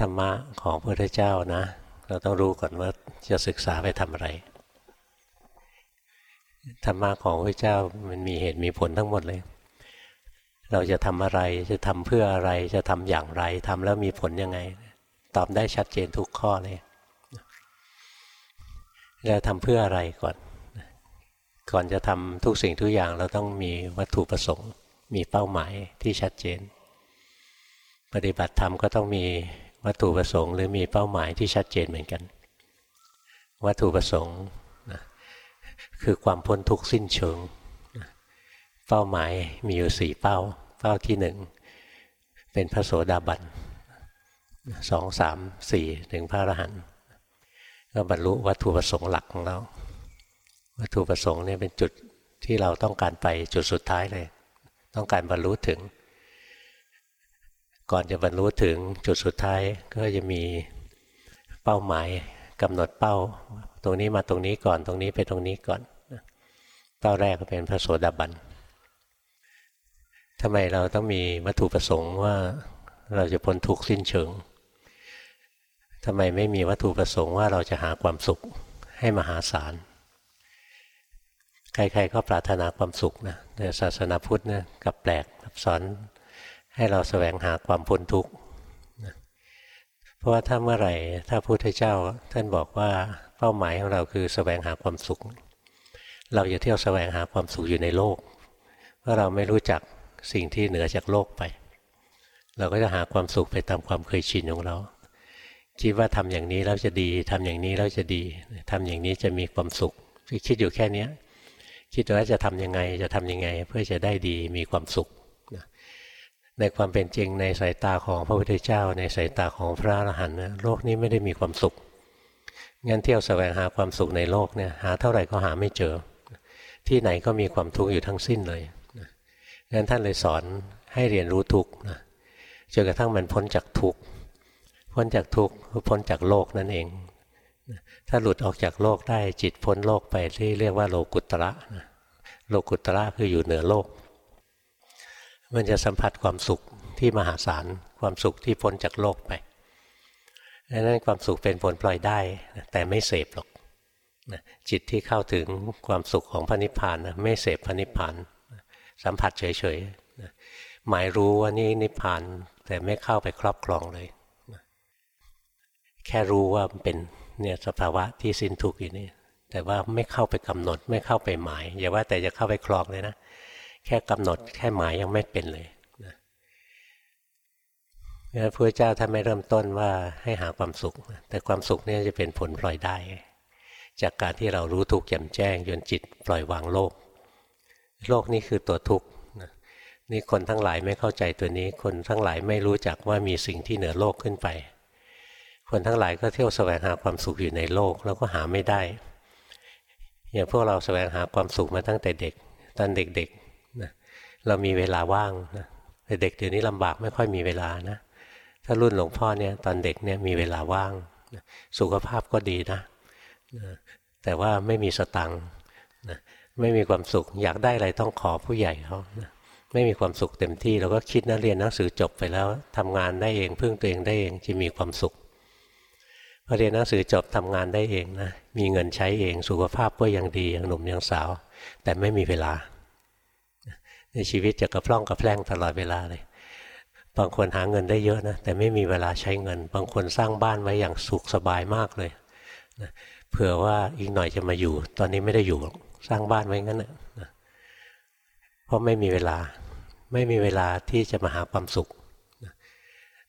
ธรรมะของพระพุทธเจ้านะ เราต้องรู้ก่อนว่าจะศึกษาไปทำอะไร ธรรมะของพระเจ้ามันมีเหตุมีผลทั้งหมดเลย เราจะทำอะไรจะทำเพื่ออะไรจะทำอย่างไรทำแล้วมีผลยังไง ตอบได้ชัดเจนทุกข้อเลยเราทำเพื่ออะไรก่อน ก่อนจะทำทุกสิ่งทุกอย่างเราต้องมีวัตถุประสงค์ มีเป้าหมายที่ชัดเจน ปฏิบัติธรรมก็ต้องมี วัตถุประสงค์หรือมีเป้าหมายที่ชัดเจนเหมือนกัน วัตถุประสงค์นะคือความพ้นทุกข์สิ้นเชิงนะเป้าหมายมีอยู่สี่เป้า เป้าที่หนึ่งเป็นพระโสดาบันสองสามสี่ถึงพระอรหันต์ก็บรรลุวัตถุประสงค์หลักของเรา วัตถุประสงค์เนี่ยเป็นจุดที่เราต้องการไปจุดสุดท้ายเลย ต้องการบรรลุถึง ก่อนจะบรรลุถึงจุดสุดท้ายก็จะมีเป้าหมายกำหนดเป้า ตรงนี้มาตรงนี้ก่อนตรงนี้ไปตรงนี้ก่อนเป้าแรกก็เป็นพระโสดาบันทำไมเราต้องมีวัตถุประสงค์ว่าเราจะพ้นทุกข์สิ้นเชิงทำไมไม่มีวัตถุประสงค์ว่าเราจะหาความสุขให้มหาศาล ใครๆก็ปรารถนาความสุขนะแต่ศาสนาพุทธเนี่ยกับแปลกสอน ให้เราแสวงหาความพ้นทุกข์เพราะว่าถ้าเมื่อไหร่ถ้าพุทธเจ้าท่านบอกว่าเป้าหมายของเราคือแสวงหาความสุข เราจะเที่ยวแสวงหาความสุขอยู่ในโลก เพราะเราไม่รู้จักสิ่งที่เหนือจากโลกไป เราก็จะหาความสุขไปตามความเคยชินของเรา คิดว่าทำอย่างนี้แล้วจะดีทำอย่างนี้แล้วจะดีทำอย่างนี้จะมีความสุขคิดอยู่แค่เนี้ยคิดว่าจะทำยังไงจะทำยังไง เพื่อจะได้ดีมีความสุข ในความเป็นจริงในสายตาของพระพุทธเจ้า ในสายตาของพระอรหันต์โลกนี้ไม่ได้มีความสุขงั้นเที่ยวแสวงหาความสุขในโลกเนี่ยหาเท่าไหร่ก็หาไม่เจอ ที่ไหนก็มีความทุกข์อยู่ทั้งสิ้นเลยงั้นท่านเลยสอนให้เรียนรู้ทุกข์จนกระทั่งมันพ้นจากทุกข์พ้นจากทุกข์พ้นจากโลกนั่นเอง ถ้าหลุดออกจากโลกได้จิตพ้นโลกไปที่เรียกว่าโลกุตระโลกุตระคืออยู่เหนือโลก มันจะสัมผัสความสุขที่มหาศาลความสุขที่พ้นจากโลกไปดังนั้นความสุขเป็นผลปล่อยได้ แต่ไม่เสพหรอกจิตที่เข้าถึงความสุขของพระนิพพานไม่เสพพระนิพพานสัมผัสเฉยๆหมายรู้ว่านี่นิพพานแต่ไม่เข้าไปครอบครองเลย แค่รู้ว่าเป็นเนี่ยสภาวะที่สิ้นทุกข์อยู่นี่แต่ว่าไม่เข้าไปกำหนดไม่เข้าไปหมายอย่าว่าแต่จะเข้าไปคลองเลยนะ แค่กำหนดแค่หมายยังไม่เป็นเลยนะพระเจ้าท่านไม่เริ่มต้นว่าให้หาความสุข แต่ความสุขนี่จะเป็นผลปล่อยได้ จากการที่เรารู้ทุกข์แจ่มแจ้งจนจิตปล่อยวางโลก โลกนี้คือตัวทุกข์นี่คนทั้งหลายไม่เข้าใจตัวนี้ คนทั้งหลายไม่รู้จักว่ามีสิ่งที่เหนือโลกขึ้นไป คนทั้งหลายก็เที่ยวแสวงหาความสุขอยู่ในโลกแล้วก็หาไม่ได้ อย่างพวกเราแสวงหาความสุขมาตั้งแต่เด็ก ตอนเด็ก เรามีเวลาว่างนะแต่เด็กเดี๋ยวนี้ลำบากไม่ค่อยมีเวลานะ ถ้ารุ่นหลวงพ่อเนี่ยตอนเด็กเนี่ยมีเวลาว่าง สุขภาพก็ดีนะ แต่ว่าไม่มีสตังค์ไม่มีความสุข อยากได้อะไรต้องขอผู้ใหญ่เขาไม่มีความสุขเต็มที่เราก็คิดนะเรียนหนังสือจบไปแล้วทำงานได้เองพึ่งตัวเองได้เองจะมีความสุขพอเรียนหนังสือจบทำงานได้เองนะมีเงินใช้เองสุขภาพก็ยังดียังหนุ่มยังสาว แต่ไม่มีเวลา ชีวิตจะกระพร่องกระแพร่งตลอดเวลาเลย บางคนหาเงินได้เยอะนะแต่ไม่มีเวลาใช้เงิน บางคนสร้างบ้านไว้อย่างสุขสบายมากเลยนะเผื่อว่าอีกหน่อยจะมาอยู่ ตอนนี้ไม่ได้อยู่สร้างบ้านไว้งั้นนะเพราะไม่มีเวลาไม่มีเวลาที่จะมาหาความสุข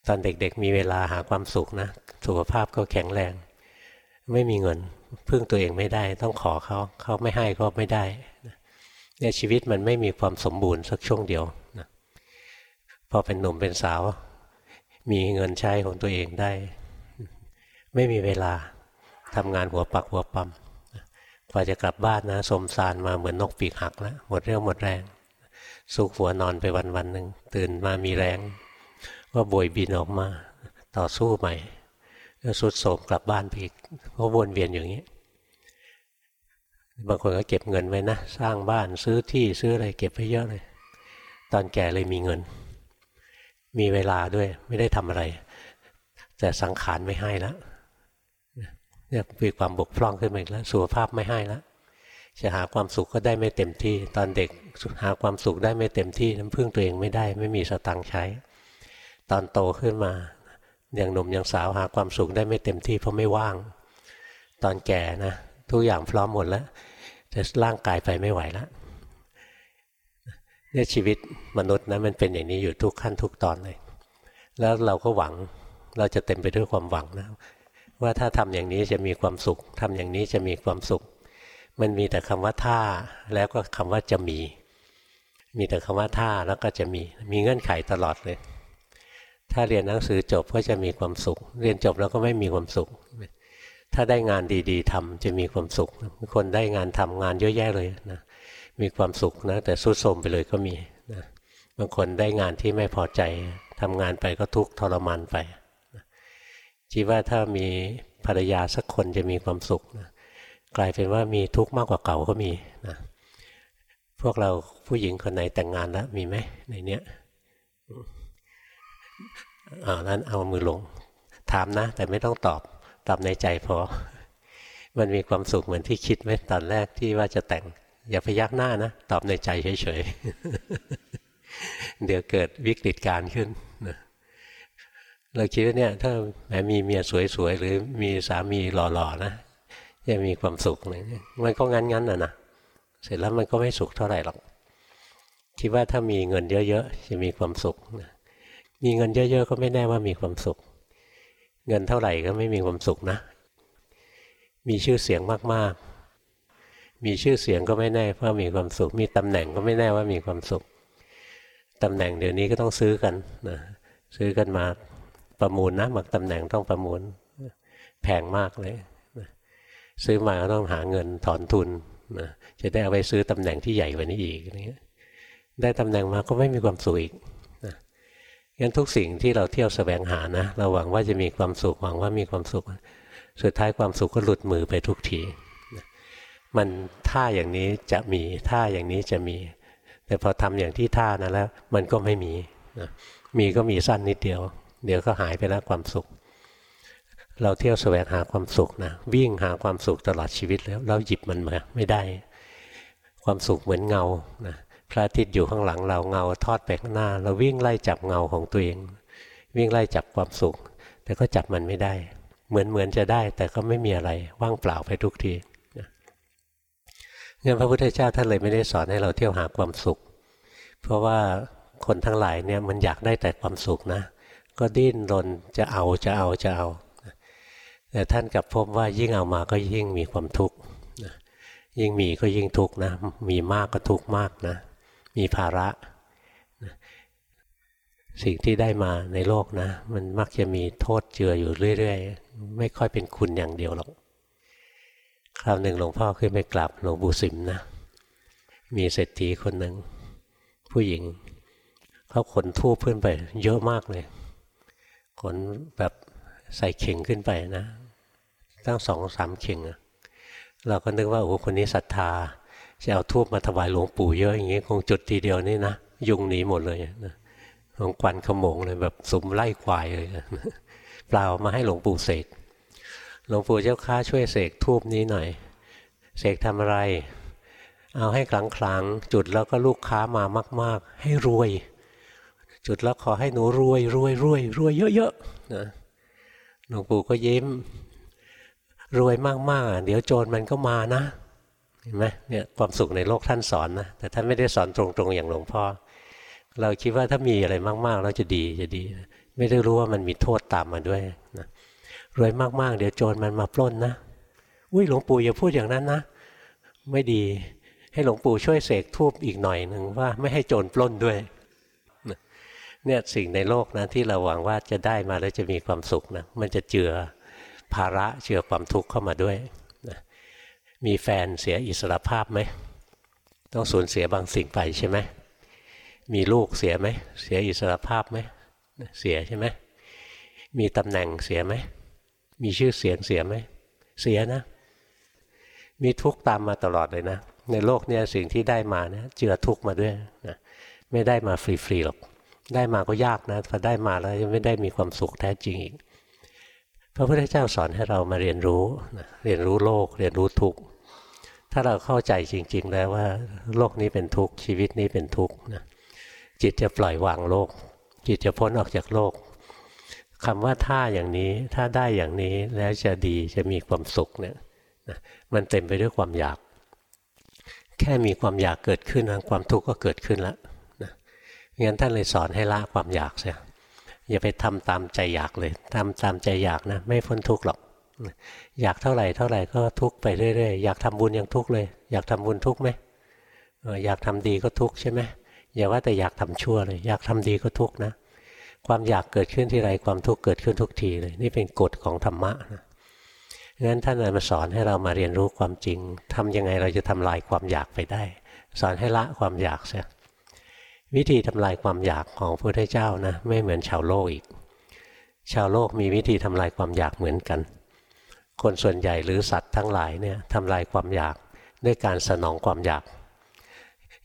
ตอนเด็กๆมีเวลาหาความสุขนะสุขภาพก็แข็งแรง ไม่มีเงินพึ่งตัวเองไม่ได้ ต้องขอเขาเขาไม่ให้ก็ไม่ได้ เนี่ยชีวิตมันไม่มีความสมบูรณ์สักช่วงเดียวนะพอเป็นหนุ่มเป็นสาว มีเงินใช้ของตัวเองได้ ไม่มีเวลาทำงานหัวปักหัวปั๊มกว่าจะกลับบ้านนะสมสารมาเหมือนนกปีกหักแล้วหมดเรี่ยวหมดแรง สุกหัวนอนไปวันวันหนึ่งตื่นมามีแรงก็บวยบินออกมาต่อสู้ใหม่ก็สุดโสมกลับบ้านไปอีกก็วนเวียนอย่างนี้ บางคนก็เก็บเงินไว้นะ สร้างบ้านซื้อที่ซื้ออะไรเก็บไว้เยอะเลย ตอนแก่เลยมีเงิน มีเวลาด้วยไม่ได้ทำอะไร แต่สังขารไม่ให้แล้วเนี่ยมีความบกพร่องขึ้นมาอีกแล้วสุขภาพไม่ให้แล้วจะหาความสุขก็ได้ไม่เต็มที่ ตอนเด็กหาความสุขได้ไม่เต็มที่น้ำพึ่งตัวเองไม่ได้ ไม่มีสตังค์ใช้ ตอนโตขึ้นมาอย่างหนุ่มอย่างสาวหาความสุขได้ไม่เต็มที่เพราะไม่ว่าง ตอนแก่นะ ทุกอย่างพร้อมหมดแล้วแต่ร่างกายไปไม่ไหวแล้วเนี่ยชีวิตมนุษย์นะมันเป็นอย่างนี้อยู่ทุกขั้นทุกตอนเลย แล้วเราก็หวังเราจะเต็มไปด้วยความหวังนะว่าถ้าทำอย่างนี้จะมีความสุขทำอย่างนี้จะมีความสุข มันมีแต่คำว่าถ้าแล้วก็คำว่าจะมี มีแต่คำว่าถ้าแล้วก็จะมีมีเงื่อนไขตลอดเลย ถ้าเรียนหนังสือจบก็จะมีความสุข เรียนจบแล้วก็ไม่มีความสุข ถ้าได้งานดีๆทำจะมีความสุข คนได้งานทำงานเยอะแยะเลยนะมีความสุขนะแต่สุดโทมไปเลยก็มีนะบางคนได้งานที่ไม่พอใจทำงานไปก็ทุกข์ทรมานไปคิดว่าถ้ามีภรรยาสักคนจะมีความสุขนะกลายเป็นว่ามีทุกข์มากกว่าเก่าก็มีนะพวกเราผู้หญิงคนไหนแต่งงานแล้วมีไหมในเนี้ยอ่านั้นเอามือลง ถามนะ แต่ไม่ต้องตอบ ตอบในใจพอ มันมีความสุขเหมือนที่คิดไหมตอนแรกที่ว่าจะแต่ง อย่าพยักหน้านะ ตอบในใจเฉยๆ เดี๋ยวเกิดวิกฤตการขึ้นเราคิดว่าเนี่ย ถ้าแม้มีเมียสวยๆ หรือมีสามีหล่อๆนะจะมีความสุขเลยมันก็งั้นๆนะนะเสร็จแล้วมันก็ไม่สุขเท่าไหร่หรอกคิดว่าถ้ามีเงินเยอะๆจะมีความสุขมีเงินเยอะ ๆ ก็ไม่แน่ว่ามีความสุข เงินเท่าไหร่ก็ไม่มีความสุขนะ มีชื่อเสียงมากๆ มีชื่อเสียงก็ไม่แน่ว่ามีความสุข มีตำแหน่งก็ไม่แน่ว่ามีความสุขตำแหน่งเดี๋ยวนี้ก็ต้องซื้อกันนะซื้อกันมาประมูลนะบางตำแหน่งต้องประมูลแพงมากเลยนะซื้อมาก็ต้องหาเงินถอนทุนนะจะได้เอาไปซื้อตำแหน่งที่ใหญ่กว่านี้อีกได้ตำแหน่งมาก็ไม่มีความสุขอีก งั้นทุกสิ่งที่เราเที่ยวสแสวงหานะ เราหวังว่าจะมีความสุขหวังว่ามีความสุข สุดท้ายความสุขก็หลุดมือไปทุกทีมันท่าอย่างนี้จะมีท่าอย่างนี้จะมี แต่พอทำอย่างที่ท่านั้นแล้ว มันก็ไม่มีนะมีก็มีสั้นนิดเดียว เดี๋ยวก็หายไปแล้วความสุข เราเที่ยวแสวงหาความสุขนะวิ่งหาความสุขตลอดชีวิตแล้ว เราหยิบมันมาไม่ได้ ความสุขเหมือนเงานะ พระอาทิตย์อยู่ข้างหลังเราเงาทอดไปข้างหน้า เราวิ่งไล่จับเงาของตัวเอง วิ่งไล่จับความสุข แต่ก็จับมันไม่ได้ เหมือนเหมือนจะได้แต่ก็ไม่มีอะไรว่างเปล่าไปทุกทีงั้นพระพุทธเจ้าท่านเลยไม่ได้สอนให้เราเที่ยวหาความสุข เพราะว่าคนทั้งหลายเนี่ยมันอยากได้แต่ความสุขนะ ก็ดิ้นรนจะเอาจะเอาจะเอา แต่ท่านกลับพบว่ายิ่งเอามาก็ยิ่งมีความทุกข์ยิ่งมีก็ยิ่งทุกข์นะ มีมากก็ทุกข์มากนะ มีภาระ สิ่งที่ได้มาในโลกนะ มันมักจะมีโทษเจืออยู่เรื่อยๆ ไม่ค่อยเป็นคุณอย่างเดียวหรอก คราวหนึ่งหลวงพ่อขึ้นไปกลับหลวงปู่สิมนะ มีเศรษฐีคนหนึ่ง ผู้หญิงเขาขนทูบขึ้นไป เยอะมากเลย ขนแบบใส่เข่งขึ้นไปนะ ตั้งสองสามเข่งเราก็นึกว่าโอ้คนนี้ศรัทธา จะเอาทูบมาถวายหลวงปู่เยอะอย่างนี้ คงจุดทีเดียวนี่นะยุงหนีหมดเลยนะของควันขโมงเลยแบบสุมไล่ควายเลยเปล่ามาให้หลวงปู่เสกหลวงปู่เจ้าข้าช่วยเสกทูบนี้หน่อยเสกทำอะไร เอาให้คลังคลังจุดแล้วก็ลูกค้ามามาก ๆ ให้รวย จุดแล้วขอให้หนูรวยรวยรวยรวยเยอะๆนะหลวงปู่ก็ยิ้ม รวยมากๆ เดี๋ยวโจรมันก็มานะ เห็นไหมเนี่ยความสุขในโลกท่านสอนนะแต่ท่านไม่ได้สอนตรงๆอย่างหลวงพ่อ เราคิดว่าถ้ามีอะไรมากๆเราจะดีจะดี ไม่ได้รู้ว่ามันมีโทษตามมาด้วยนะรวยมากๆ เดี๋ยวโจรมันมาปล้นนะอุ้ยหลวงปู่อย่าพูดอย่างนั้นนะ ไม่ดีให้หลวงปู่ช่วยเสกทูบอีกหน่อยหนึ่งว่าไม่ให้โจรปล้นด้วยเนี่ยสิ่งในโลกนะที่เราหวังว่าจะได้มาแล้วจะมีความสุขนะมันจะเจือภาระเจือความทุกข์เข้ามาด้วย มีแฟนเสียอิสรภาพไหม ต้องสูญเสียบางสิ่งไปใช่ไหม มีลูกเสียไหม เสียอิสรภาพไหม เสียใช่ไหม มีตำแหน่งเสียไหม มีชื่อเสียงเสียไหม เสียนะ มีทุกข์ตามมาตลอดเลยนะ ในโลกนี้สิ่งที่ได้มาเนี่ยเจือทุกข์มาด้วยนะไม่ได้มาฟรีๆหรอก ได้มาก็ยากนะพอได้มาแล้วยังไม่ได้มีความสุขแท้จริงอีก พระพุทธเจ้าสอนให้เรามาเรียนรู้นะเรียนรู้โลก เรียนรู้ทุกข์ถ้าเราเข้าใจจริง ๆ แล้วว่าโลกนี้เป็นทุกข์ชีวิตนี้เป็นทุกข์นะจิตจะปล่อยวางโลก จิตจะพ้นออกจากโลกคำว่าถ้าอย่างนี้ถ้าได้อย่างนี้แล้วจะดีจะมีความสุขเนี่ยนะมันเต็มไปด้วยความอยาก แค่มีความอยากเกิดขึ้นความทุกข์ก็เกิดขึ้นแล้วนะงั้นท่านเลยสอนให้ละความอยากเสีย อย่าไปทำตามใจอยากเลยทำตามใจอยากนะ ไม่พ้นทุกข์หรอก อยากเท่าไหร่เท่าไหร่ก็ทุกข์ไปเรื่อยๆ อยากทำบุญยังทุกข์เลย อยากทำบุญทุกข์ไหมอยากทำดีก็ทุกข์ใช่ไหมอย่าว่าแต่อยากทำชั่วเลย อยากทำดีก็ทุกข์นะ ความอยากเกิดขึ้นที่ไรความทุกข์เกิดขึ้นทุกทีเลย นี่เป็นกฎของธรรมะนะงั้นท่านเลยมาสอนให้เรามาเรียนรู้ความจริงทำยังไงเราจะทำลายความอยากไปได้ สอนให้ละความอยากเสีย วิธีทำลายความอยากของพระพุทธเจ้านะไม่เหมือนชาวโลกอีก ชาวโลกมีวิธีทำลายความอยากเหมือนกัน คนส่วนใหญ่หรือสัตว์ทั้งหลายเนี่ยทำลายความอยากด้วยการสนองความอยาก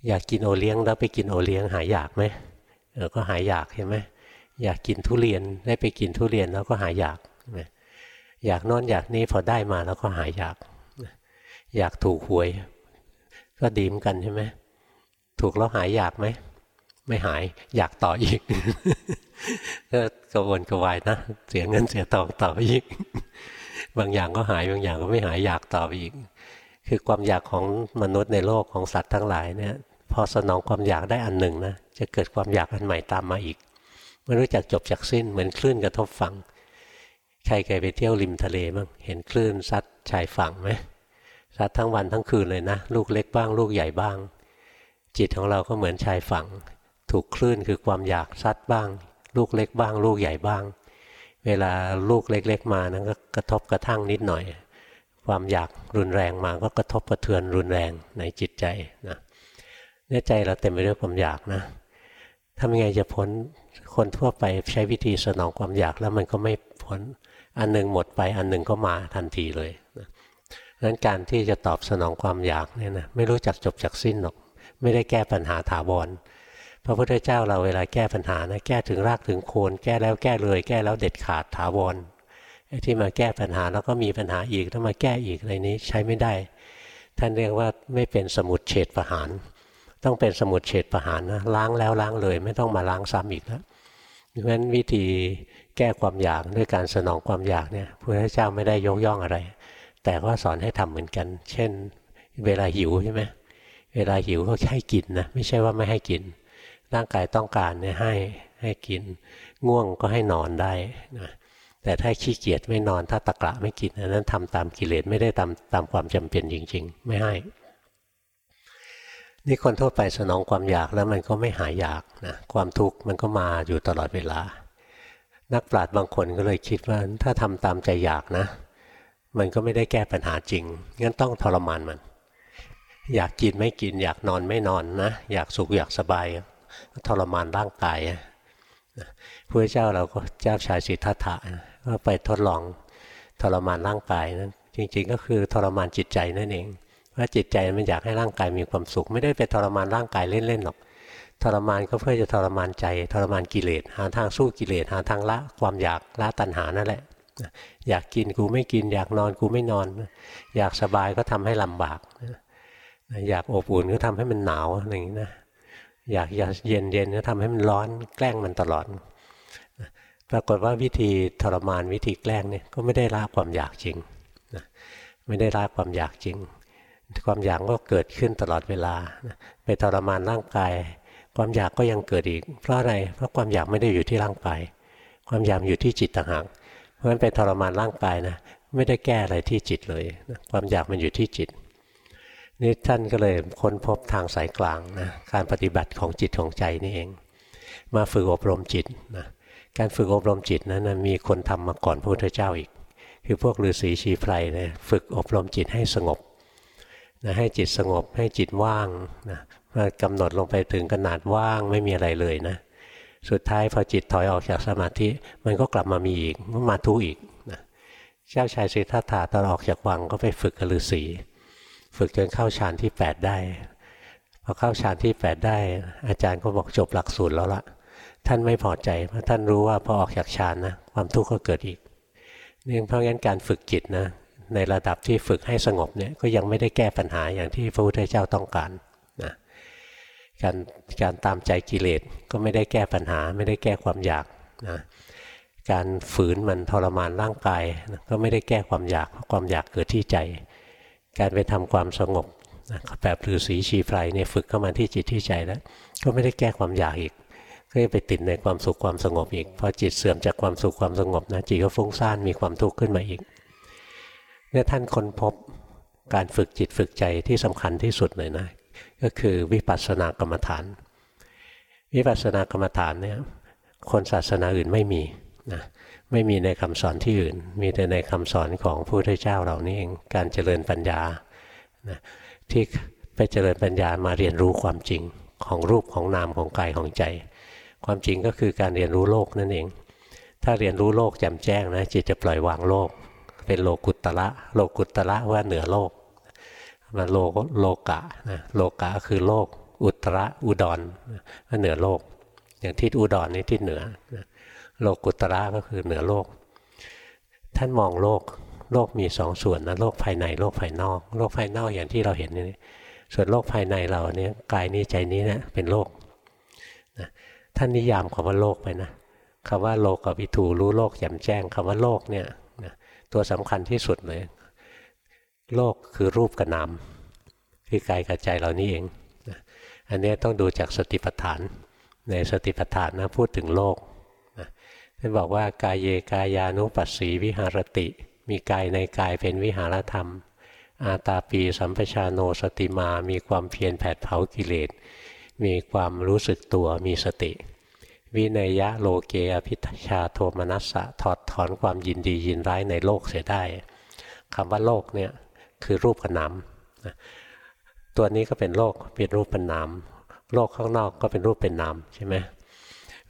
อยากกินโอเลี้ยงแล้วไปกินโอเลี้ยงหายอยากไหมเออก็หายอยากใช่ไหมอยากกินทุเรียนได้ไปกินทุเรียนแล้วก็หายอยากอยากนอนอยากนี้พอได้มาแล้วก็หายอยาก อยากถูกหวย ก็ดีมกันใช่ไหมถูกแล้วหายอยากไหม ไม่หายอยากต่ออีกก็กระวนกระวายนะเสียเงินเสียทองต่ออีก บางอย่างก็หายบางอย่างก็ไม่หายอยากต่ออีก คือความอยากของมนุษย์ในโลกของสัตว์ทั้งหลายเนี่ยพอสนองความอยากได้อันหนึ่งนะจะเกิดความอยากอันใหม่ตามมาอีกไม่รู้จักจบจากสิ้นเหมือนคลื่นกระทบฝั่งใครเคยไปเที่ยวริมทะเลบ้างเห็นคลื่นซัดชายฝั่งไหมซัดทั้งวันทั้งคืนเลยนะ ลูกเล็กบ้าง ลูกใหญ่บ้าง จิตของเราก็เหมือนชายฝั่ง ถูกคลื่นคือความอยากซัดบ้าง ลูกเล็กบ้าง ลูกใหญ่บ้าง เวลาลูกเล็ก ๆ มานั้นก็กระทบกระทั่งนิดหน่อย ความอยากรุนแรงมาก็กระทบกระเทือนรุนแรงในจิตใจนะเนี่ยใจเราเต็มไปด้วยความอยากนะทำยังไงจะพ้นคนทั่วไปใช้วิธีสนองความอยากแล้วมันก็ไม่พ้นอันหนึ่งหมดไปอันหนึ่งก็มาทันทีเลยนะนั้นการที่จะตอบสนองความอยากเนี่ยนะไม่รู้จักจบจากสิ้นหรอก ไม่ได้แก้ปัญหาถาวร ระพุทธเจ้าเราเวลาแก้ปัญหานะแก้ถึงรากถึงโคนแก้แล้วแก้เลย แก้แล้วเด็ดขาดถาวรที่มาแก้ปัญหาแล้วก็มีปัญหาอีกแล้วมาแก้อีกอะไรนี้ใช้ไม่ได้ ท่านเรียกว่าไม่เป็นสมุดเฉดประหาร ต้องเป็นสมุดเฉดประหารนะล้างแล้วล้างเลย ไม่ต้องมาล้างซ้ำอีกแล้วเพราะฉะนั้นวิธีแก้ความอยากด้วยการสนองความอยากเนี่ยพระพุทธเจ้าไม่ได้ยกย่องอะไร แต่ก็สอนให้ทำเหมือนกัน เช่น เวลาหิวใช่ไหมเวลาหิวก็ให้กินนะไม่ใช่ว่าไม่ให้กิน ร่างกายต้องการเนี่ยให้ให้กิน ง่วงก็ให้นอนได้นะแต่ถ้าขี้เกียจไม่นอนถ้าตะกระไม่กินอันนั้นทำตามกิเลสไม่ได้ตามตามความจำเป็นจริง ๆ ไม่ให้ นี่คนทั่วไปสนองความอยากแล้วมันก็ไม่หายอยากนะความทุกข์มันก็มาอยู่ตลอดเวลา นักปราชญ์บางคนก็เลยคิดว่าถ้าทำตามใจอยากนะ มันก็ไม่ได้แก้ปัญหาจริงงั้นต้องทรมานมัน อยากกินไม่กิน อยากนอนไม่นอนนะ อยากสุขอยากสบาย ทรมานร่างกายพระเจ้าเราก็เจ้าชายสิทธัตถะก็ไปทดลองทรมานร่างกายนั้นจริงๆ ก็คือทรมานจิตใจนั่นเองว่าจิตใจมันอยากให้ร่างกายมีความสุข ไม่ได้ไปทรมานร่างกายเล่นๆหรอกทรมานก็เพื่อจะทรมานใจ ทรมานกิเลสหาทางสู้กิเลสหาทางละความอยากละตัณหานั่นแหละ อยากกินกูไม่กิน อยากนอนกูไม่นอน อยากสบายก็ทำให้ลำบากอยากอบอุ่นก็ทำให้มันหนาวอะไรอย่างนี้นะ อยากอยากเย็นเย็นก็ทำให้มันร้อนแกล้งมันตลอด ปรากฏว่าวิธีทรมานวิธีแกล้งเนี่ยก็ไม่ได้ละความอยากจริงนะไม่ได้ละความอยากจริง ความอยากก็เกิดขึ้นตลอดเวลา ไปทรมานร่างกาย ความอยากก็ยังเกิดอีก เพราะอะไร เพราะความอยากไม่ได้อยู่ที่ร่างกาย ความอยากอยู่ที่จิตต่างหาก เพราะฉะนั้นไปทรมานร่างกายนะไม่ได้แก้อะไรที่จิตเลย ความอยากมันอยู่ที่จิต นี่ท่านก็เลยค้นพบทางสายกลางนะการปฏิบัติของจิตของใจนี่เอง มาฝึกอบรมจิตนะการฝึกอบรมจิตนั้นมีคนทำมาก่อนพระพุทธเจ้าอีก คือพวกฤาษีชีไพรเนี่ยฝึกอบรมจิตให้สงบนะให้จิตสงบให้จิตว่างนะมากำหนดลงไปถึงขนาดว่างไม่มีอะไรเลยนะ สุดท้ายพอจิตถอยออกจากสมาธิ มันก็กลับมามีอีกมันมาทุอีกนะเจ้าชายสิทธัตถะตอนออกจากวังก็ไปฝึกกับฤาษี ฝึกจนเข้าฌานที่ 8 ได้พอเข้าฌานที่ 8 ได้ อาจารย์ก็บอกจบหลักสูตรแล้วละท่านไม่พอใจเพราะท่านรู้ว่าพอออกจากฌานนะความทุกข์ก็เกิดอีกเนี่เพราะงั้นการฝึกจิตนะในระดับที่ฝึกให้สงบเนี่ยก็ยังไม่ได้แก้ปัญหาอย่างที่พระพุทธเจ้าต้องการนะการการตามใจกิเลสก็ไม่ได้แก้ปัญหา ไม่ได้แก้ความอยากนะการฝืนมันทรมานร่างกายนะก็ไม่ได้แก้ความอยากเพราะความอยากเกิดที่ใจ การไปทำความสงบแบบฤาษีชีไพรเนี่ยฝึกเข้ามาที่จิตที่ใจแล้ว ก็ไม่ได้แก้ความอยากอีก ก็ไปติดในความสุขความสงบอีก พอจิตเสื่อมจากความสุขความสงบนะจิตก็ฟุ้งซ่านมีความทุกข์ขึ้นมาอีกเนี่ยท่านค้นพบการฝึกจิตฝึกใจที่สำคัญที่สุดเลยนะ ก็คือวิปัสสนากรรมฐาน วิปัสสนากรรมฐานเนี่ยคนศาสนาอื่นไม่มีนะ ไม่มีในคำสอนที่อื่น มีแต่ในคำสอนของพระพุทธเจ้าเหล่านี้เองการเจริญปัญญานะที่ไปเจริญปัญญามาเรียนรู้ความจริงของรูปของนามของกายของใจ ความจริงก็คือการเรียนรู้โลกนั่นเอง ถ้าเรียนรู้โลกแจ่มแจ้งนะจิตจะปล่อยวางโลก เป็นโลกุตตะโลกุตตะว่าเหนือโลกมาโลโลกะนะโลกะคือโลก อุตระอุดรก็เหนือโลก อย่างทิศอุดรนี่ทิศเหนือ โลกุตระก็คือเหนือโลก ท่านมองโลกโลกมีสองส่วนนะโลกภายในโลกภายนอก โลกภายนอกอย่างที่เราเห็นนี่ส่วนโลกภายในเราเนี่ยกายนี้ใจนี้เนะเป็นโลกนะท่านนิยามคำว่าโลกไปนะคำว่าโลกกับวิถูรู้โลกแจ่มแจ้งคำว่าโลกเนี่ยนะตัวสำคัญที่สุดเลย โลกคือรูปกับนามคือกายกับใจเรานี่เองนะอันนี้ต้องดูจากสติปัฏฐาน ในสติปัฏฐานนะพูดถึงโลก ท่านบอกว่ากายเยกายานุปัสสีวิหารติ มีกายในกายเป็นวิหารธรรม อาตาปีสัมปชาโนสติมา มีความเพียรแผดเผากิเลส มีความรู้สึกตัวมีสติ วินัยะโลเกอภิชาโทมนัสสะถอดถอนความยินดียินร้ายในโลกเสียได้คำว่าโลกเนี่ยคือรูปกับนามตัวนี้ก็เป็นโลกเป็นรูปเป็นนามโลกข้างนอกก็เป็นรูปเป็นนามใช่ไหม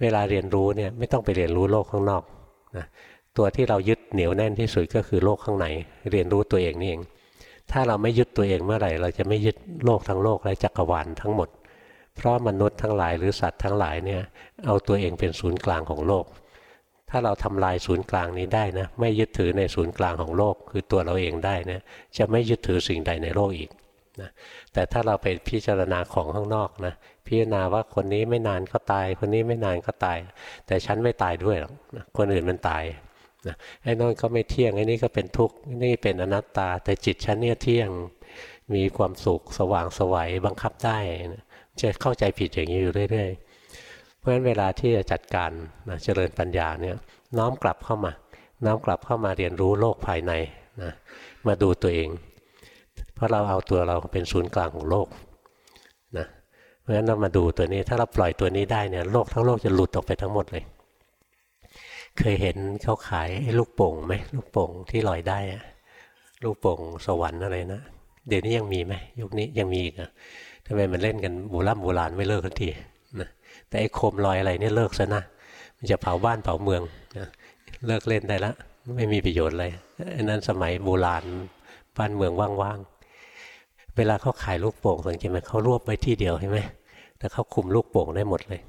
เวลาเรียนรู้เนี่ยไม่ต้องไปเรียนรู้โลกข้างนอกนะตัวที่เรายึดเหนียวแน่นที่สุดก็คือโลกข้างในเรียนรู้ตัวเองนี่เอง ถ้าเราไม่ยึดตัวเองเมื่อไหร่ เราจะไม่ยึดโลกทั้งโลกและจักรวาลทั้งหมด เพราะมนุษย์ทั้งหลายหรือสัตว์ทั้งหลายเนี่ยเอาตัวเองเป็นศูนย์กลางของโลก ถ้าเราทำลายศูนย์กลางนี้ได้นะไม่ยึดถือในศูนย์กลางของโลก คือตัวเราเองได้นะจะไม่ยึดถือสิ่งใดในโลกอีกนะแต่ถ้าเราไปพิจารณาของข้างนอกนะ พิจารณาว่าคนนี้ไม่นานก็ตาย คนนี้ไม่นานก็ตาย แต่ฉันไม่ตายด้วยหรอกคนอื่นมันตายนะไอ้นอนก็ไม่เที่ยงไอ้นี่ก็เป็นทุกข์นี่เป็นอนัตตา แต่จิตฉันเนี่ยเที่ยงมีความสุขสว่างสวัยบังคับได้นะจะเข้าใจผิดอย่างนี้อยู่เรื่อยๆ เพราะฉะนั้นเวลาที่จะจัดการนะเจริญปัญญาเนี่ยน้อมกลับเข้ามา น้อมกลับเข้ามาเรียนรู้โลกภายในนะมาดูตัวเอง เพราะเราเอาตัวเราเป็นศูนย์กลางของโลก ราะฉะนั้นเรามาดูตัวนี้ถ้าเราปล่อยตัวนี้ได้เนี่ยโลกทั้งโลกจะหลุดออกไปทั้งหมดเลย เคยเห็นเขาขายลูกโป่งไหมลูกโป่งที่ลอยได้อะลูกโป่งสวรรค์อะไรนะเดี๋ยวนี้ยังมีไหมยุคนี้ยังมีอีกอะทำไมมันเล่นกันโบราณโบราณไม่เลิกทันทีนะแต่ไอ้โคมลอยอะไรเนี่ยเลิกซะนะมันจะเผาบ้านเผาเมืองนะเลิกเล่นได้ละไม่มีประโยชน์เลยอันนั้นสมัยโบราณบ้านเมืองว่างๆเวลาเขาขายลูกโป่งสังเกตไหมเขารวบไว้ที่เดียวใช่ไหม แต่เขาคุมลูกโป่งได้หมดเลย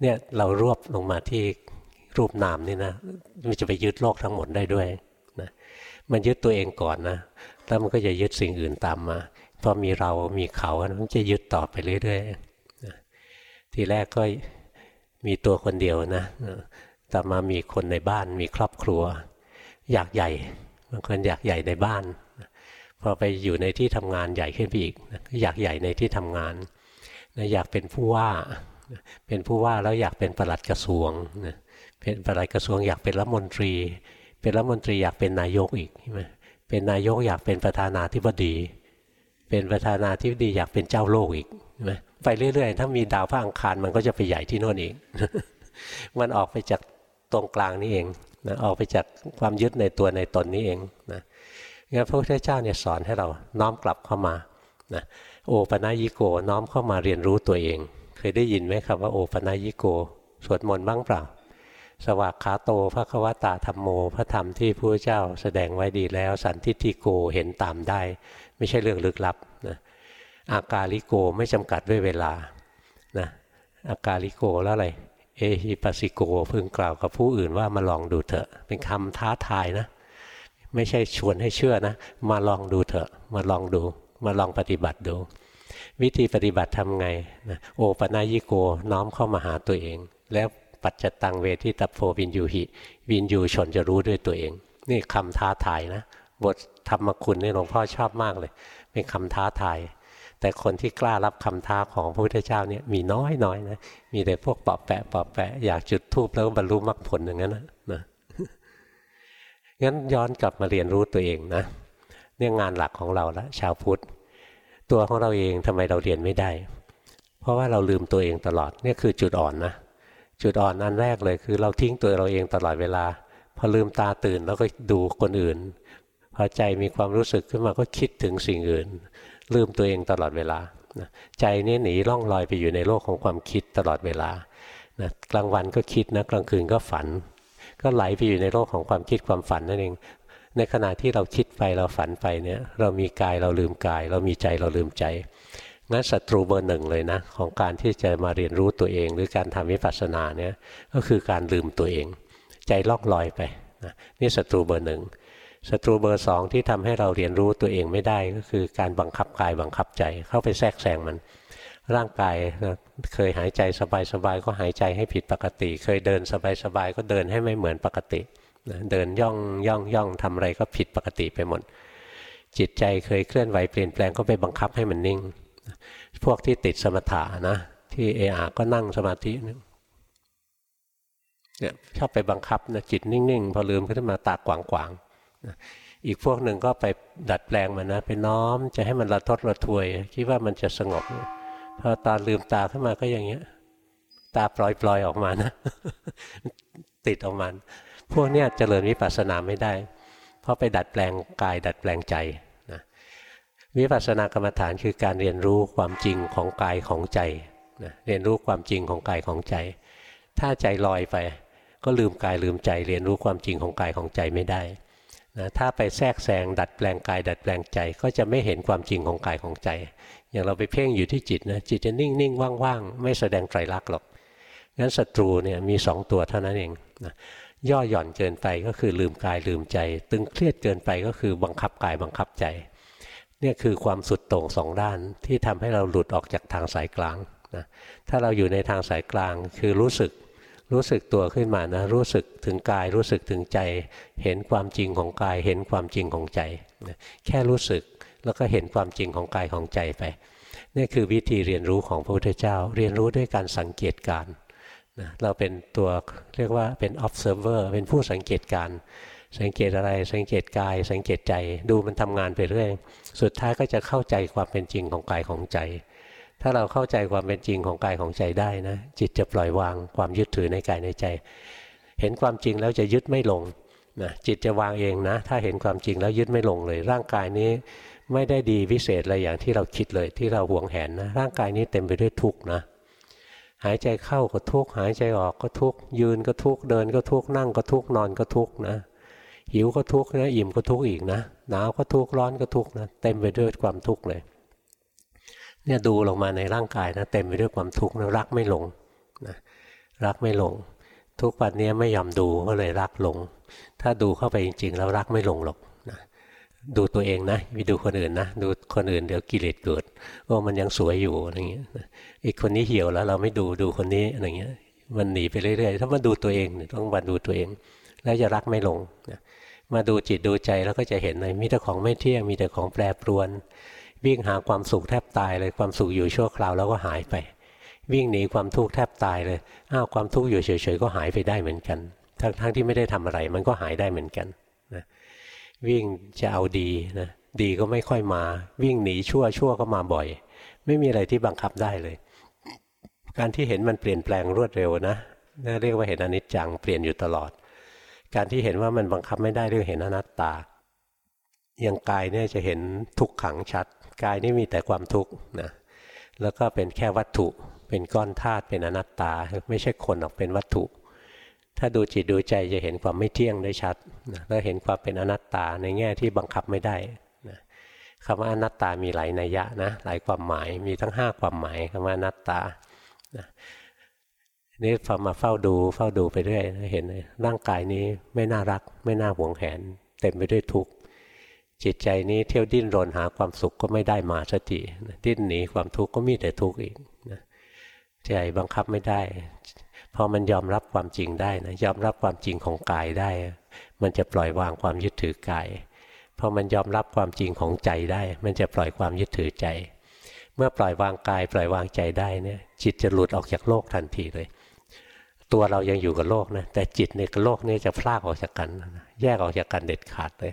เนี่ยเรารวบลงมาที่รูปนามนี่นะมันจะไปยึดโลกทั้งหมดได้ด้วยนะมันยึดตัวเองก่อนนะแล้วมันก็จะยึดสิ่งอื่นตามมาพอมีเรามีเขามันจะยึดต่อไปเรื่อยๆนะทีแรกก็มีตัวคนเดียวนะต่อมามีคนในบ้านมีครอบครัว อยากใหญ่บางคนอยากใหญ่ในบ้านพอไปอยู่ในที่ทำงานใหญ่ขึ้นไปอีกอยากใหญ่ในที่ทำงาน อยากเป็นผู้ว่า เป็นผู้ว่าแล้วอยากเป็นประหลัดกระทรวงเป็นประหลัดกระทรวงอยากเป็นรัฐมนตรี เป็นรัฐมนตรีอยากเป็นนายกอีกใช่ไหมเป็นนายกอยากเป็นประธานาธิบดี เป็นประธานาธิบดีอยากเป็นเจ้าโลกอีกใช่ไหมไปเรื่อยๆ ถ้ามีดาวพระอังคารมันก็จะไปใหญ่ที่โน่นเองมันออกไปจากตรงกลางนี่เองนะออกไปจากความยึดในตัวในตนนี้เองนะงั้นพระพุทธเจ้าเนี่ยสอนให้เราน้อมกลับเข้ามานะ โอปนายิโกน้อมเข้ามาเรียนรู้ตัวเอง เคยได้ยินไหมครับว่าโอปนายิโก สวดมนต์บ้างเปล่า สวากขาโตพระควตาธรรมโม พระธรรมที่พระเจ้าแสดงไว้ดีแล้ว สันทิฏฐิโกเห็นตามได้ ไม่ใช่เรื่องลึกลับนะอากาลิโกไม่จำกัดด้วยเวลานะอากาลิโกแล้วอะไรเอฮิปัสสิโกพึงกล่าวกับผู้อื่นว่ามาลองดูเถอะ เป็นคำท้าทายนะ ไม่ใช่ชวนให้เชื่อนะ มาลองดูเถอะ มาลองดู มาลองปฏิบัติดู วิธีปฏิบัติทำไงนะโอปนายิโกน้อมเข้ามาหาตัวเอง แล้วปัจจตังเวทิตัพโฟวินยูหิวินยูชนจะรู้ด้วยตัวเอง นี่คำท้าทายนะ บทธรรมคุณนี่หลวงพ่อชอบมากเลย เป็นคำท้าทาย แต่คนที่กล้ารับคำท้าของพระพุทธเจ้าเนี่ยมีน้อยน้อยนะ มีแต่พวกปอบแปะปอบแปะอยากจุดทูบแล้วบรรลุมรรคผลอย่างนั้นนะงั้นย้อนกลับมาเรียนรู้ตัวเองนะ เนี่ยงานหลักของเราละชาวพุทธ ตัวของเราเองทำไมเราเรียนไม่ได้ เพราะว่าเราลืมตัวเองตลอดเนี่ยคือจุดอ่อนนะจุดอ่อนอันแรกเลยคือเราทิ้งตัวเราเองตลอดเวลา พอลืมตาตื่นแล้วก็ดูคนอื่น พอใจมีความรู้สึกขึ้นมาก็คิดถึงสิ่งอื่น ลืมตัวเองตลอดเวลาใจนี่หนีล่องลอยไปอยู่ในโลกของความคิดตลอดเวลานะกลางวันก็คิดนะกลางคืนก็ฝัน ก็ไหลไปอยู่ในโลกของความคิดความฝันนั่นเอง ในขณะที่เราคิดไปเราฝันไปเนี่ยเรามีกายเราลืมกาย เรามีใจเราลืมใจงั้นศัตรูเบอร์หนึ่งเลยนะ ของการที่จะมาเรียนรู้ตัวเอง หรือการทำวิปัสสนาเนี่ยก็คือการลืมตัวเอง ใจล่องลอยไปนะนี่ศัตรูเบอร์หนึ่งศัตรูเบอร์สองที่ทำให้เราเรียนรู้ตัวเองไม่ได้ก็คือการบังคับกายบังคับใจเข้าไปแทรกแซงมัน ร่างกายเคยหายใจสบายๆก็หายใจให้ผิดปกติ เคยเดินสบายๆก็เดินให้ไม่เหมือนปกติ เดินย่องย่องย่องทำอะไรก็ผิดปกติไปหมด จิตใจเคยเคลื่อนไหวเปลี่ยนแปลงก็ไปบังคับให้มันนิ่ง พวกที่ติดสมถะนะที่เออาก็นั่งสมาธิเนี่ยชอบไปบังคับนะจิตนิ่งๆ พอลืมขึ้นมาตากขวางๆอีกพวกหนึ่งก็ไปดัดแปลงมันนะไปน้อมจะให้มันระทดระทวย คิดว่ามันจะสงบพอตาลืมตาขึ้นมาก็อย่างเงี้ย ตาปล่อยปล่อยออกมานะ ติดออกมา พวกเนี้ยเจริญวิปัสสนาไม่ได้ เพราะไปดัดแปลงกาย ดัดแปลงใจนะวิปัสสนากรรมฐานคือการเรียนรู้ความจริงของกายของใจนะเรียนรู้ความจริงของกายของใจ ถ้าใจลอยไป ก็ลืมกายลืมใจ เรียนรู้ความจริงของกายของใจไม่ได้นะถ้าไปแทรกแซงดัดแปลงกาย ดัดแปลงใจ ก็จะไม่เห็นความจริงของกายของใจ อย่างเราไปเพ่งอยู่ที่จิตนะจิตจะนิ่งนิ่งว่างๆ ไม่แสดงไตรลักษณ์หรอกงั้นศัตรูเนี่ยมีสองตัวเท่านั้นเองนะ ย่อหย่อนเกินไปก็คือลืมกายลืมใจ ตึงเครียดเกินไปก็คือบังคับกายบังคับใจเนี่ยคือความสุดโต่งสองด้านที่ทำให้เราหลุดออกจากทางสายกลางนะถ้าเราอยู่ในทางสายกลางคือรู้สึกรู้สึกตัวขึ้นมานะรู้สึกถึงกายรู้สึกถึงใจ เห็นความจริงของกายเห็นความจริงของใจแค่รู้สึกแล้วก็เห็นความจริงของกายของใจไปนี่คือวิธีเรียนรู้ของพระพุทธเจ้า เรียนรู้ด้วยการสังเกตการ นะเราเป็นตัวเรียกว่าเป็น observer เป็นผู้สังเกตการสังเกตอะไรสังเกตกาย สังเกตใจดูมันทำงานไปเรื่อย สุดท้ายก็จะเข้าใจความเป็นจริงของกายของใจ ถ้าเราเข้าใจความเป็นจริงของกายของใจได้นะจิตจะปล่อยวางความยึดถือในกายในใจ เห็นความจริงแล้วจะยึดไม่ลงนะจิตจะวางเองนะ ถ้าเห็นความจริงแล้วยึดไม่ลงเลย ร่างกายนี้ไม่ได้ดีวิเศษอะไรอย่างที่เราคิดเลย ที่เราหวงแหนนะร่างกายนี้เต็มไปด้วยทุกข์นะ หายใจเข้าก็ทุกหายใจออกก็ทุกยืนก็ทุกเดินก็ทุกนั่งก็ทุกนอนก็ทุกนะหิวก็ทุกนะอิ่มก็ทุกอีกนะหนาวก็ทุกร้อนก็ทุกนะเต็มไปด้วยความทุกข์เลย เนี่ยดูลงมาในร่างกายนะเต็มไปด้วยความทุกข์นะรักไม่ลงนะรักไม่ลง ทุกวันนี้ไม่ยอมดูก็เลยรักลง ถ้าดูเข้าไปจริง ๆ แล้วรักไม่ลงหรอก ดูตัวเองนะไม่ดูคนอื่นนะดูคนอื่นเดี๋ยวกิเลสเกิดว่ามันยังสวยอยู่อะไรเงี้ยอีกคนนี้เหี่ยวแล้วเราไม่ดูดูคนนี้อะไรเงี้ย มันหนีไปเรื่อยๆถ้ามาดูตัวเองต้องมาดูตัวเอง แล้วจะรักไม่ลงนะมาดูจิตดูใจแล้วก็จะเห็นเลยมีแต่ของไม่เที่ยงมีแต่ของแปรปรวน วิ่งหาความสุขแทบตายเลยความสุขอยู่ชั่วคราวแล้วก็หายไป วิ่งหนีความทุกข์แทบตายเลยอ้าวความทุกข์อยู่เฉยๆก็หายไปได้เหมือนกัน ทั้งๆที่ไม่ได้ทำอะไรมันก็หายได้เหมือนกัน วิ่งจะเอาดีนะดีก็ไม่ค่อยมา วิ่งหนีชั่วชั่วก็มาบ่อย ไม่มีอะไรที่บังคับได้เลย การที่เห็นมันเปลี่ยนแปลงรวดเร็วนะน่เรียกว่าเห็นอนิจจังเปลี่ยนอยู่ตลอด การที่เห็นว่ามันบังคับไม่ได้เรียกเห็นอนัตตาอย่างกายเนี่ยจะเห็นทุกขังชัด กายนี่มีแต่ความทุกข์นะแล้วก็เป็นแค่วัตถุ เป็นก้อนธาตุเป็นอนัตตา ไม่ใช่คนหรอกเป็นวัตถุ ถ้าดูจิตดูใจจะเห็นความไม่เที่ยงได้ชัดนะแล้วเห็นความเป็นอนัตตาในแง่ที่บังคับไม่ได้นะคำว่าอนัตตามีหลายนัยยะนะหลายความหมายมีทั้งห้าความหมายคำว่าอนัตตานะนี่พอมาเฝ้าดูเฝ้าดูไปเรื่อยเห็นร่างกายนี้ไม่น่ารัก ไม่น่าหวงแหน เต็มไปด้วยทุกข์จิตใจนี้เที่ยวดิ้นรนหาความสุขก็ไม่ได้มาสักทีดิ้นหนีความทุกข์ก็มีแต่ทุกข์อีกนะใจบังคับไม่ได้ พอมันยอมรับความจริงได้นะยอมรับความจริงของกายได้ มันจะปล่อยวางความยึดถือกายพอมันยอมรับความจริงของใจได้ มันจะปล่อยความยึดถือใจ เมื่อปล่อยวางกายปล่อยวางใจได้เนี่ยจิตจะหลุดออกจากโลกทันทีเลย ตัวเรายังอยู่กับโลกนะแต่จิตในโลกนี่จะพลากออกจากกัน แยกออกจากกันเด็ดขาดเลย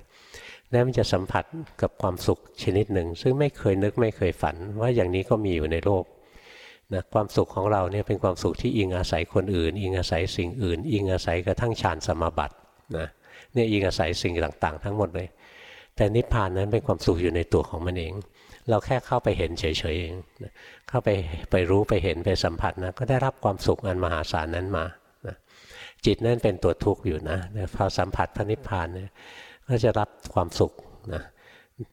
แล้วมันจะสัมผัสกับความสุขชนิดหนึ่ง ซึ่งไม่เคยนึกไม่เคยฝัน ว่าอย่างนี้ก็มีอยู่ในโลก นะความสุขของเราเนี่ยเป็นความสุขที่อิงอาศัยคนอื่น อิงอาศัยสิ่งอื่น อิงอาศัยกระทั่งฌานสมาบัตินะเนี่ยอิงอาศัยสิ่งต่างๆ ทั้งหมดเลย แต่นิพพานนั้นเป็นความสุขอยู่ในตัวของมันเอง เราแค่เข้าไปเห็นเฉยๆเองเข้าไปไปรู้ไปเห็นไปสัมผัสนะก็ได้รับความสุขอันมหาศาลนั้นมานะจิตนั่นเป็นตัวทุกข์อยู่นะพอสัมผัสพระนิพพานเนี่ยก็จะรับความสุขนะ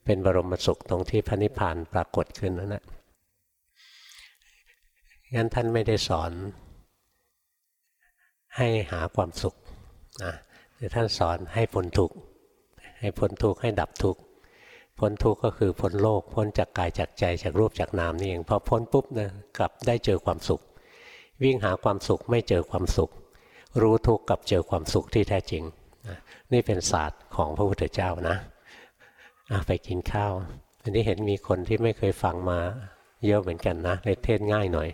เป็นบรมสุขตรงที่พระนิพพานปรากฏขึ้นนั่นแหละ งั้นท่านไม่ได้สอนให้หาความสุขนะแต่ท่านสอนให้พ้นทุกข์ให้พ้นทุกข์ให้ดับทุกข์พ้นทุกข์ก็คือพ้นโลกพ้นจากกายจากใจจากรูปจากนามนี่เองพอพ้นปุ๊บนะกลับได้เจอความสุข วิ่งหาความสุขไม่เจอความสุข รู้ทุกข์กับเจอความสุขที่แท้จริงนี่เป็นศาสตร์ของพระพุทธเจ้านะไปกินข้าวอันนี้เห็นมีคนที่ไม่เคยฟังมาเยอะเหมือนกันนะเลยเทศง่ายหน่อย